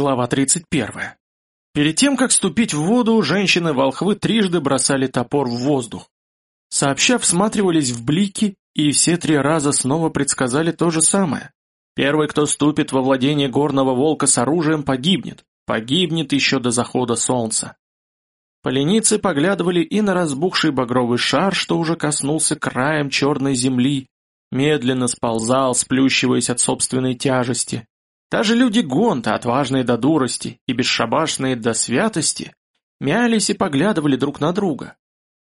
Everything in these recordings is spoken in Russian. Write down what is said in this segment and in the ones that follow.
Глава 31. Перед тем, как ступить в воду, женщины-волхвы трижды бросали топор в воздух. Сообща всматривались в блики, и все три раза снова предсказали то же самое. Первый, кто ступит во владение горного волка с оружием, погибнет. Погибнет еще до захода солнца. Поленицы поглядывали и на разбухший багровый шар, что уже коснулся краем черной земли, медленно сползал, сплющиваясь от собственной тяжести, даже люди Гонта, отважные до дурости и бесшабашные до святости, мялись и поглядывали друг на друга.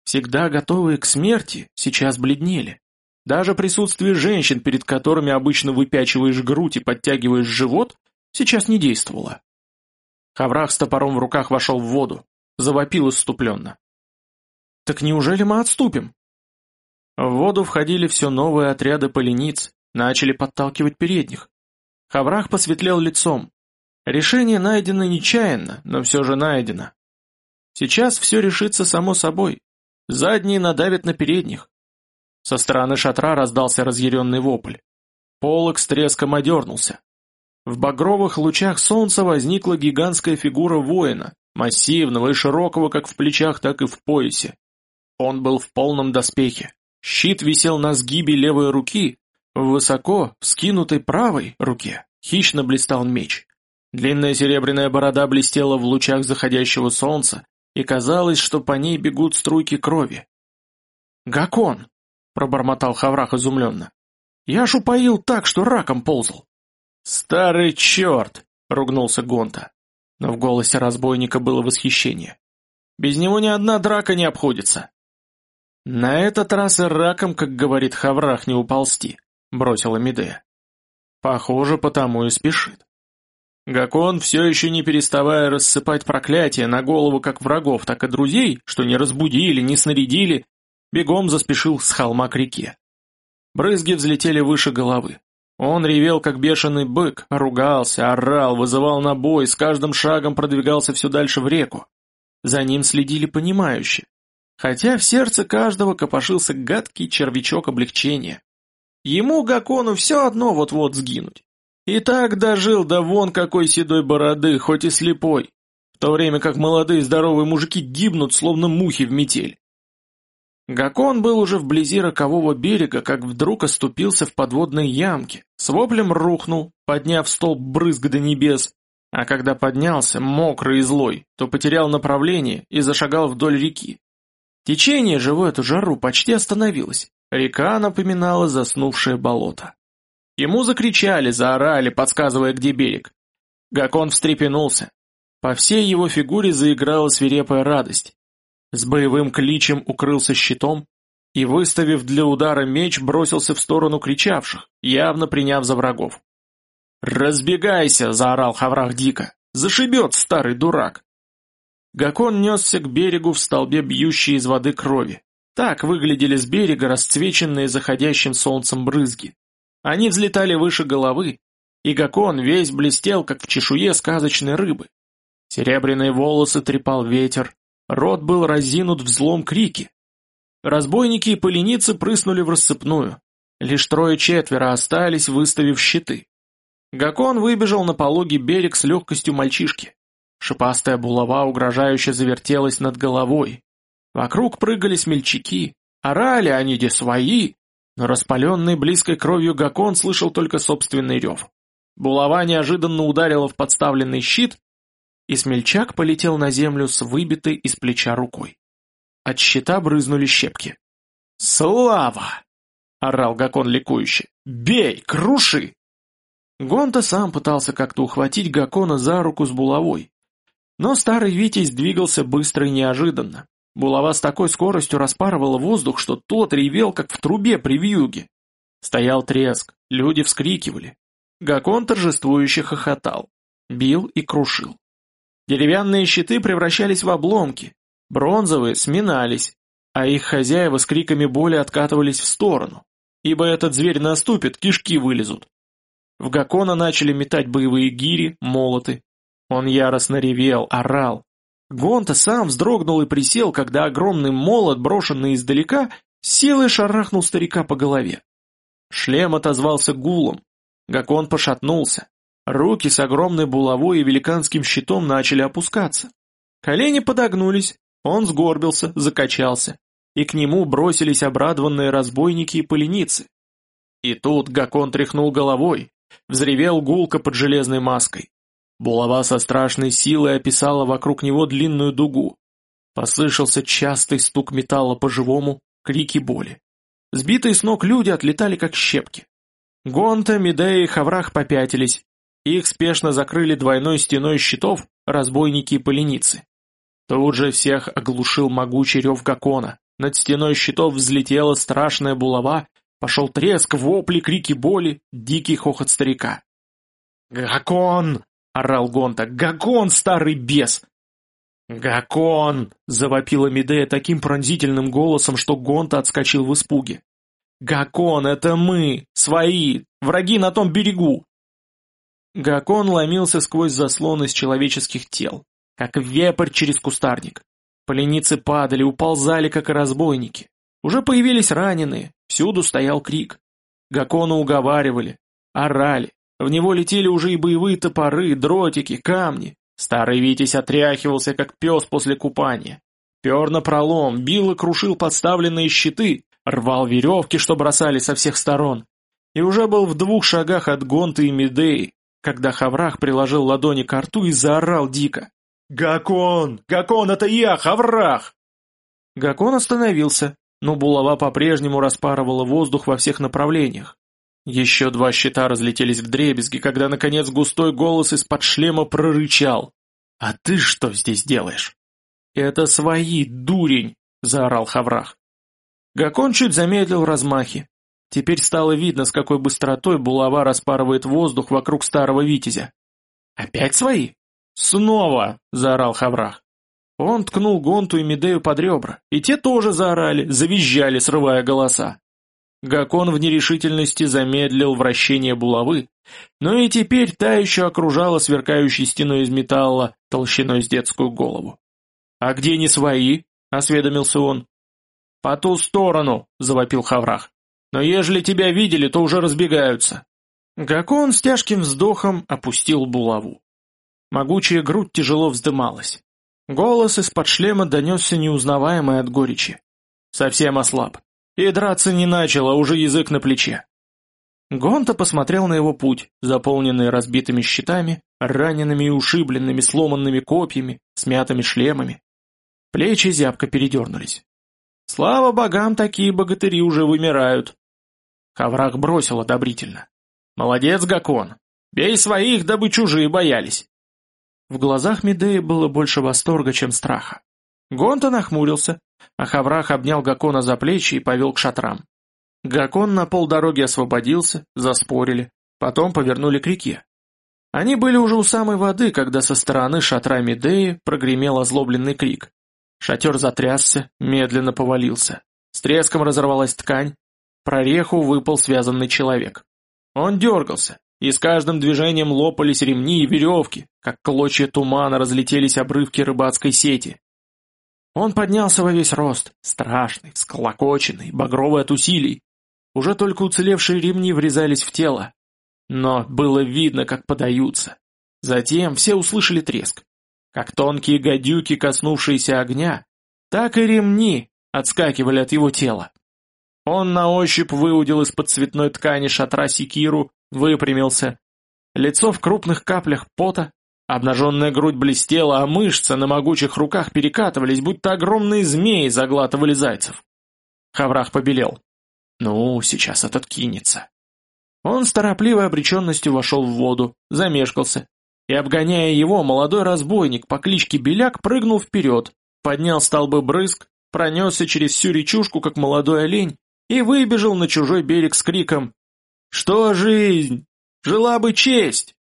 Всегда готовые к смерти, сейчас бледнели. Даже присутствие женщин, перед которыми обычно выпячиваешь грудь и подтягиваешь живот, сейчас не действовало. Хаврах с топором в руках вошел в воду, завопил исступленно. «Так неужели мы отступим?» В воду входили все новые отряды полениц, начали подталкивать передних. Хаврах посветлел лицом. Решение найдено нечаянно, но все же найдено. Сейчас все решится само собой. Задние надавят на передних. Со стороны шатра раздался разъяренный вопль. Полок с треском одернулся. В багровых лучах солнца возникла гигантская фигура воина, массивного и широкого как в плечах, так и в поясе. Он был в полном доспехе. Щит висел на сгибе левой руки, высоко вскинутой правой руке хищно блистал меч. Длинная серебряная борода блестела в лучах заходящего солнца, и казалось, что по ней бегут струйки крови. «Гакон!» — пробормотал Хаврах изумленно. «Я ж упоил так, что раком ползал!» «Старый черт!» — ругнулся Гонта. Но в голосе разбойника было восхищение. «Без него ни одна драка не обходится!» «На этот раз и раком, как говорит Хаврах, не уползти», — бросила Медея. Похоже, потому и спешит. Гакон, все еще не переставая рассыпать проклятия на голову как врагов, так и друзей, что не разбудили, не снарядили, бегом заспешил с холма к реке. Брызги взлетели выше головы. Он ревел, как бешеный бык, ругался, орал, вызывал на бой, с каждым шагом продвигался все дальше в реку. За ним следили понимающие. Хотя в сердце каждого копошился гадкий червячок облегчения. Ему, Гакону, все одно вот-вот сгинуть. И так дожил до вон какой седой бороды, хоть и слепой, в то время как молодые здоровые мужики гибнут, словно мухи в метель. Гакон был уже вблизи рокового берега, как вдруг оступился в подводной ямке, с воплем рухнул, подняв столб брызг до небес, а когда поднялся, мокрый и злой, то потерял направление и зашагал вдоль реки. Течение же в эту жару почти остановилось. Река напоминала заснувшее болото. Ему закричали, заорали, подсказывая, где берег. Гакон встрепенулся. По всей его фигуре заиграла свирепая радость. С боевым кличем укрылся щитом и, выставив для удара меч, бросился в сторону кричавших, явно приняв за врагов. «Разбегайся!» — заорал Хаврах дико. «Зашибет, старый дурак!» Гакон несся к берегу в столбе бьющей из воды крови. Так выглядели с берега расцвеченные заходящим солнцем брызги. Они взлетали выше головы, и Гакон весь блестел, как в чешуе сказочной рыбы. Серебряные волосы трепал ветер, рот был разинут в злом крике. Разбойники и поленицы прыснули в рассыпную. Лишь трое-четверо остались, выставив щиты. Гакон выбежал на пологий берег с легкостью мальчишки. Шипастая булава угрожающе завертелась над головой, Вокруг прыгали смельчаки, орали они где свои, но распаленный близкой кровью Гакон слышал только собственный рев. Булава неожиданно ударила в подставленный щит, и смельчак полетел на землю с выбитой из плеча рукой. От щита брызнули щепки. «Слава!» — орал Гакон ликующе. «Бей! Круши!» Гонта сам пытался как-то ухватить Гакона за руку с булавой. Но старый Витязь двигался быстро и неожиданно, Булава с такой скоростью распарывала воздух, что тот ревел, как в трубе при вьюге. Стоял треск, люди вскрикивали. Гакон торжествующе хохотал, бил и крушил. Деревянные щиты превращались в обломки, бронзовые сминались, а их хозяева с криками боли откатывались в сторону, ибо этот зверь наступит, кишки вылезут. В Гакона начали метать боевые гири, молоты. Он яростно ревел, орал, Гонта сам вздрогнул и присел, когда огромный молот, брошенный издалека, силой шарахнул старика по голове. Шлем отозвался гулом. Гакон пошатнулся. Руки с огромной булавой и великанским щитом начали опускаться. Колени подогнулись, он сгорбился, закачался, и к нему бросились обрадованные разбойники и поленицы. И тут Гакон тряхнул головой, взревел гулко под железной маской. Булава со страшной силой описала вокруг него длинную дугу. Послышался частый стук металла по живому, крики боли. Сбитые с ног люди отлетали как щепки. Гонта, Медея и Хаврах попятились. Их спешно закрыли двойной стеной щитов разбойники и поленицы. Тут же всех оглушил могучий рев Гакона. Над стеной щитов взлетела страшная булава, пошел треск, вопли, крики боли, дикий хохот старика. «Гакон!» — орал Гонта. «Гакон, старый бес!» «Гакон!» — завопила Медея таким пронзительным голосом, что Гонта отскочил в испуге. «Гакон, это мы! Свои! Враги на том берегу!» Гакон ломился сквозь заслон из человеческих тел, как вепрь через кустарник. Поленицы падали, уползали, как разбойники. Уже появились раненые, всюду стоял крик. Гакона уговаривали, орали, в него летели уже и боевые топоры, дротики, камни. Старый Витязь отряхивался, как пес после купания. Пер на пролом, бил и крушил подставленные щиты, рвал веревки, что бросали со всех сторон. И уже был в двух шагах от Гонты и Медеи, когда Хаврах приложил ладони к рту и заорал дико. «Гакон! Гакон, это я, Хаврах!» Гакон остановился, но булава по-прежнему распарывала воздух во всех направлениях. Еще два щита разлетелись в дребезги, когда, наконец, густой голос из-под шлема прорычал. «А ты что здесь делаешь?» «Это свои, дурень!» — заорал Хаврах. Гакон чуть замедлил размахи. Теперь стало видно, с какой быстротой булава распарывает воздух вокруг старого витязя. «Опять свои?» «Снова!» — заорал Хаврах. Он ткнул Гонту и Медею под ребра, и те тоже заорали, завизжали, срывая голоса. Гакон в нерешительности замедлил вращение булавы, но и теперь та еще окружала сверкающей стеной из металла толщиной с детскую голову. «А где не свои?» — осведомился он. «По ту сторону!» — завопил Хаврах. «Но ежели тебя видели, то уже разбегаются». Гакон с тяжким вздохом опустил булаву. Могучая грудь тяжело вздымалась. Голос из-под шлема донесся неузнаваемый от горечи. Совсем ослаб. И драться не начал, а уже язык на плече. Гонта посмотрел на его путь, заполненный разбитыми щитами, ранеными и ушибленными, сломанными копьями, смятыми шлемами. Плечи зябко передернулись. Слава богам, такие богатыри уже вымирают. Хаврах бросил одобрительно. Молодец, Гакон. Бей своих, дабы чужие боялись. В глазах Медеи было больше восторга, чем страха. Гонта нахмурился, а Хаврах обнял Гакона за плечи и повел к шатрам. Гакон на полдороги освободился, заспорили, потом повернули к реке. Они были уже у самой воды, когда со стороны шатра Медеи прогремел озлобленный крик. Шатер затрясся, медленно повалился. С треском разорвалась ткань, прореху выпал связанный человек. Он дергался, и с каждым движением лопались ремни и веревки, как клочья тумана разлетелись обрывки рыбацкой сети. Он поднялся во весь рост, страшный, склокоченный, багровый от усилий. Уже только уцелевшие ремни врезались в тело. Но было видно, как подаются. Затем все услышали треск. Как тонкие гадюки, коснувшиеся огня, так и ремни отскакивали от его тела. Он на ощупь выудил из-под цветной ткани шатра секиру выпрямился. Лицо в крупных каплях пота, обнаженная грудь блестела, а мышцы на могучих руках перекатывались, будто огромные змеи заглатывали зайцев. Хаврах побелел. Ну, сейчас этот кинется. Он с торопливой обреченностью вошел в воду, замешкался, и, обгоняя его, молодой разбойник по кличке Беляк прыгнул вперед, поднял столбы брызг, пронесся через всю речушку, как молодой олень, и выбежал на чужой берег с криком что жизнь? Жила бы честь!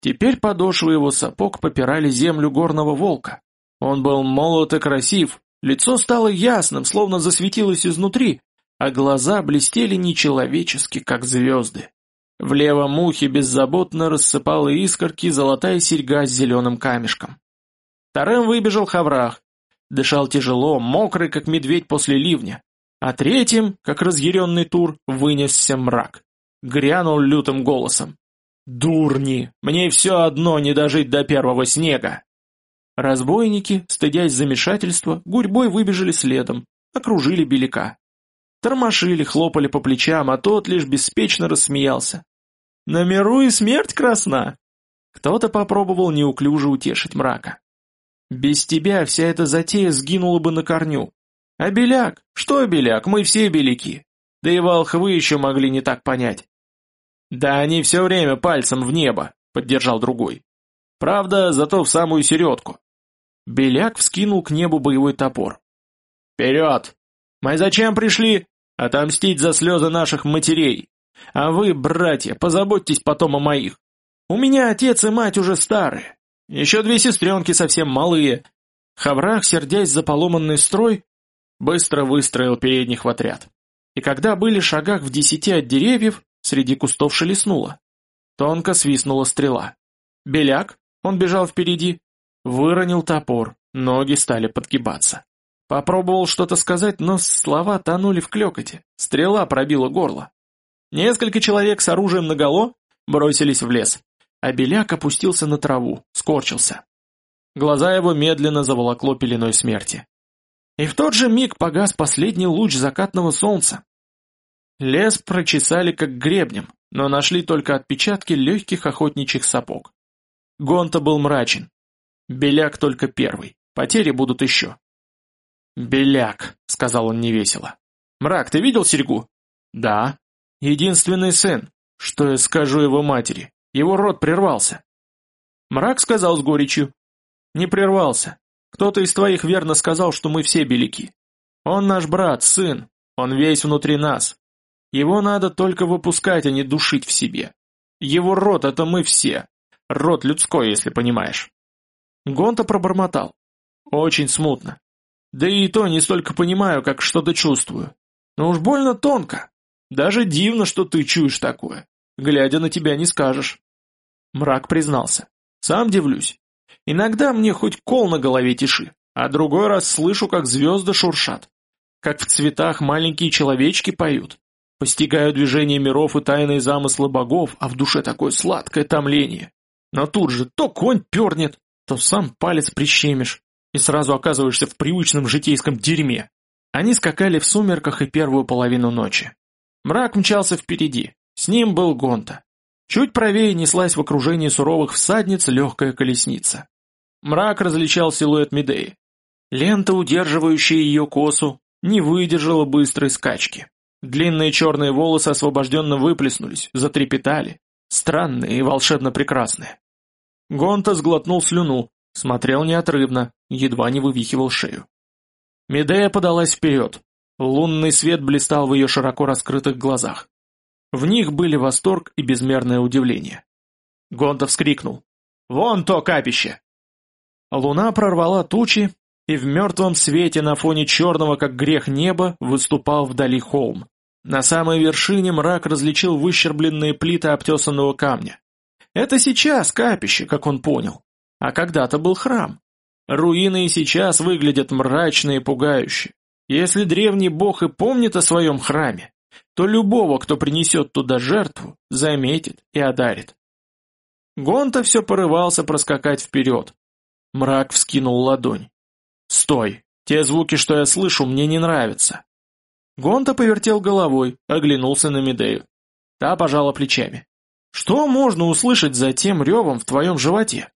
Теперь подошвы его сапог попирали землю горного волка. Он был молод и красив, лицо стало ясным, словно засветилось изнутри, а глаза блестели нечеловечески, как звезды. В левом ухе беззаботно рассыпала искорки золотая серьга с зеленым камешком. Вторым выбежал Хаврах. Дышал тяжело, мокрый, как медведь после ливня. А третьим, как разъяренный тур, вынесся мрак грянул лютым голосом. «Дурни! Мне все одно не дожить до первого снега!» Разбойники, стыдясь замешательства, гурьбой выбежали следом, окружили беляка. Тормошили, хлопали по плечам, а тот лишь беспечно рассмеялся. «На миру и смерть красна!» Кто-то попробовал неуклюже утешить мрака. «Без тебя вся эта затея сгинула бы на корню. А беляк? Что беляк? Мы все беляки. Да и волхвы еще могли не так понять. «Да они все время пальцем в небо», — поддержал другой. «Правда, зато в самую середку». Беляк вскинул к небу боевой топор. «Вперед! Мы зачем пришли? Отомстить за слезы наших матерей. А вы, братья, позаботьтесь потом о моих. У меня отец и мать уже старые. Еще две сестренки совсем малые». Хаврах, сердясь за поломанный строй, быстро выстроил передних в отряд. И когда были шагах в десяти от деревьев, Среди кустов шелестнуло. Тонко свистнула стрела. Беляк, он бежал впереди, выронил топор, ноги стали подгибаться. Попробовал что-то сказать, но слова тонули в клекоте, стрела пробила горло. Несколько человек с оружием наголо бросились в лес, а Беляк опустился на траву, скорчился. Глаза его медленно заволокло пеленой смерти. И в тот же миг погас последний луч закатного солнца, Лес прочесали как гребнем, но нашли только отпечатки легких охотничьих сапог. Гонта был мрачен. Беляк только первый, потери будут еще. «Беляк», — сказал он невесело. «Мрак, ты видел серьгу?» «Да». «Единственный сын. Что я скажу его матери? Его род прервался». Мрак сказал с горечью. «Не прервался. Кто-то из твоих верно сказал, что мы все беляки. Он наш брат, сын. Он весь внутри нас. Его надо только выпускать, а не душить в себе. Его род — это мы все. Род людской, если понимаешь. Гонта пробормотал. Очень смутно. Да и то не столько понимаю, как что-то чувствую. Но уж больно тонко. Даже дивно, что ты чуешь такое. Глядя на тебя не скажешь. Мрак признался. Сам дивлюсь. Иногда мне хоть кол на голове тиши, а другой раз слышу, как звезды шуршат. Как в цветах маленькие человечки поют. Постигаю движение миров и тайные замыслы богов, а в душе такое сладкое томление. Но тут же то конь пернет, то сам палец прищемишь, и сразу оказываешься в привычном житейском дерьме. Они скакали в сумерках и первую половину ночи. Мрак мчался впереди, с ним был Гонта. Чуть правее неслась в окружении суровых всадниц легкая колесница. Мрак различал силуэт Медеи. Лента, удерживающая ее косу, не выдержала быстрой скачки. Длинные черные волосы освобожденно выплеснулись, затрепетали. Странные и волшебно прекрасные. Гонта сглотнул слюну, смотрел неотрывно, едва не вывихивал шею. Медея подалась вперед. Лунный свет блистал в ее широко раскрытых глазах. В них были восторг и безмерное удивление. Гонта вскрикнул. «Вон то капище!» Луна прорвала тучи, и в мертвом свете на фоне черного, как грех неба, выступал вдали холм. На самой вершине мрак различил выщербленные плиты обтесанного камня. Это сейчас капище, как он понял. А когда-то был храм. Руины и сейчас выглядят мрачно и пугающе. Если древний бог и помнит о своем храме, то любого, кто принесет туда жертву, заметит и одарит. Гонта все порывался проскакать вперед. Мрак вскинул ладонь. «Стой! Те звуки, что я слышу, мне не нравятся!» Гонта повертел головой, оглянулся на Медею. Та пожала плечами. «Что можно услышать за тем ревом в твоем животе?»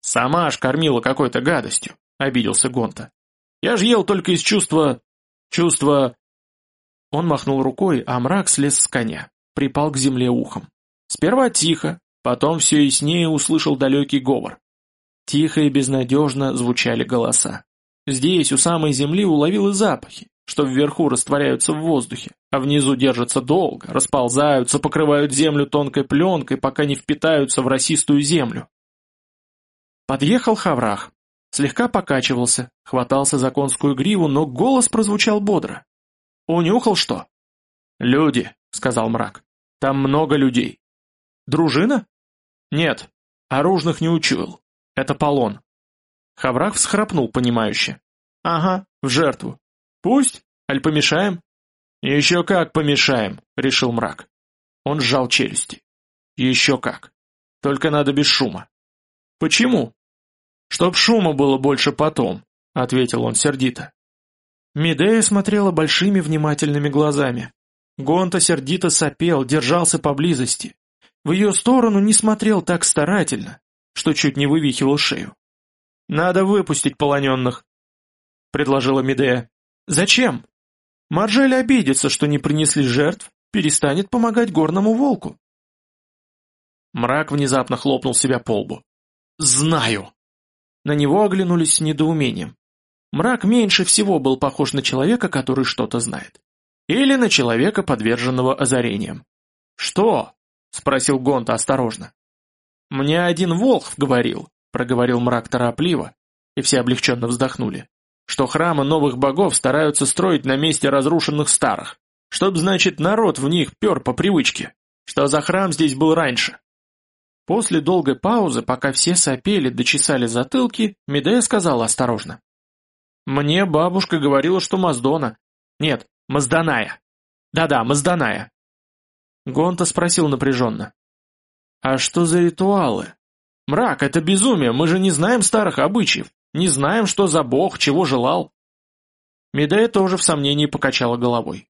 «Сама аж кормила какой-то гадостью», — обиделся Гонта. «Я ж ел только из чувства... чувства...» Он махнул рукой, а мрак слез с коня, припал к земле ухом. Сперва тихо, потом все яснее услышал далекий говор. Тихо и безнадежно звучали голоса. Здесь, у самой земли, уловил и запахи, что вверху растворяются в воздухе, а внизу держатся долго, расползаются, покрывают землю тонкой пленкой, пока не впитаются в росистую землю. Подъехал Хаврах, слегка покачивался, хватался за конскую гриву, но голос прозвучал бодро. «Унюхал что?» «Люди», — сказал мрак. «Там много людей». «Дружина?» «Нет, оружных не учуял. Это полон. Хаврах всхрапнул понимающе. «Ага, в жертву. Пусть, аль помешаем?» «Еще как помешаем», — решил мрак. Он сжал челюсти. «Еще как. только надо без шума». «Почему?» «Чтоб шума было больше потом», — ответил он сердито. Медея смотрела большими внимательными глазами. Гонта сердито сопел, держался поблизости. В ее сторону не смотрел так старательно, что чуть не вывихивал шею. «Надо выпустить полоненных», — предложила Медея. «Зачем? Маржель обидится, что не принесли жертв, перестанет помогать горному волку». Мрак внезапно хлопнул себя по лбу. «Знаю!» На него оглянулись с недоумением. Мрак меньше всего был похож на человека, который что-то знает. Или на человека, подверженного озарениям. «Что?» — спросил Гонта осторожно. «Мне один Волхв говорил», — проговорил мрак торопливо, и все облегченно вздохнули, «что храмы новых богов стараются строить на месте разрушенных старых, чтоб, значит, народ в них пер по привычке, что за храм здесь был раньше». После долгой паузы, пока все сопели, дочесали затылки, Медея сказала осторожно. «Мне бабушка говорила, что Маздона. Нет, Мазданая. Да-да, Мазданая». Гонта спросил напряженно. «А что за ритуалы?» «Мрак, это безумие, мы же не знаем старых обычаев, не знаем, что за бог, чего желал». Медея тоже в сомнении покачала головой.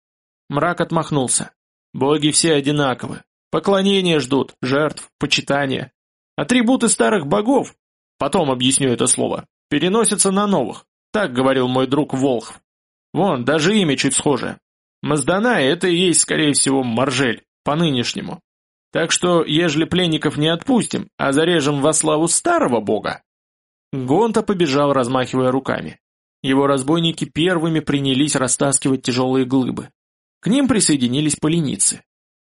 Мрак отмахнулся. «Боги все одинаковы, Поклонения ждут, жертв, почитания. Атрибуты старых богов, потом объясню это слово, переносятся на новых. Так говорил мой друг Волхв. Вон, даже имя чуть схожее. Маздана — это и есть, скорее всего, Маржель, по-нынешнему. Так что, ежели пленников не отпустим, а зарежем во славу старого бога... Гонта побежал, размахивая руками. Его разбойники первыми принялись растаскивать тяжелые глыбы. К ним присоединились поленицы.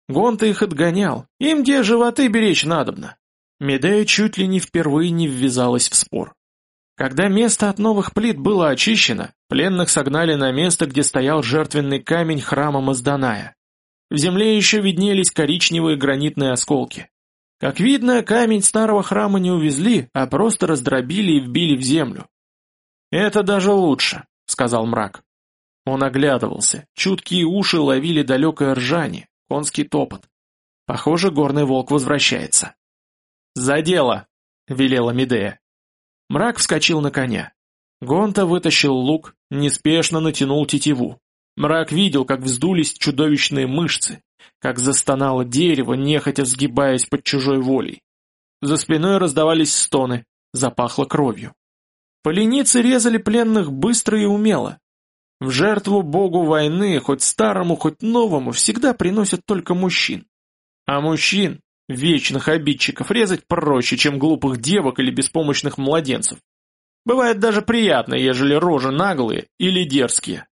Гонта их отгонял, им где животы беречь надобно. Медея чуть ли не впервые не ввязалась в спор. Когда место от новых плит было очищено, пленных согнали на место, где стоял жертвенный камень храма Мазданая. В земле еще виднелись коричневые гранитные осколки. Как видно, камень старого храма не увезли, а просто раздробили и вбили в землю. «Это даже лучше», — сказал мрак. Он оглядывался, чуткие уши ловили далекое ржание, конский топот. Похоже, горный волк возвращается. «За дело!» — велела Медея. Мрак вскочил на коня. Гонта вытащил лук, неспешно натянул тетиву. Мрак видел, как вздулись чудовищные мышцы, как застонало дерево, нехотя сгибаясь под чужой волей. За спиной раздавались стоны, запахло кровью. Поленицы резали пленных быстро и умело, в жертву богу войны, хоть старому, хоть новому, всегда приносят только мужчин. А мужчин, вечных обидчиков, резать проще, чем глупых девок или беспомощных младенцев. Бывает даже приятно, ежели рожи наглые или дерзкие.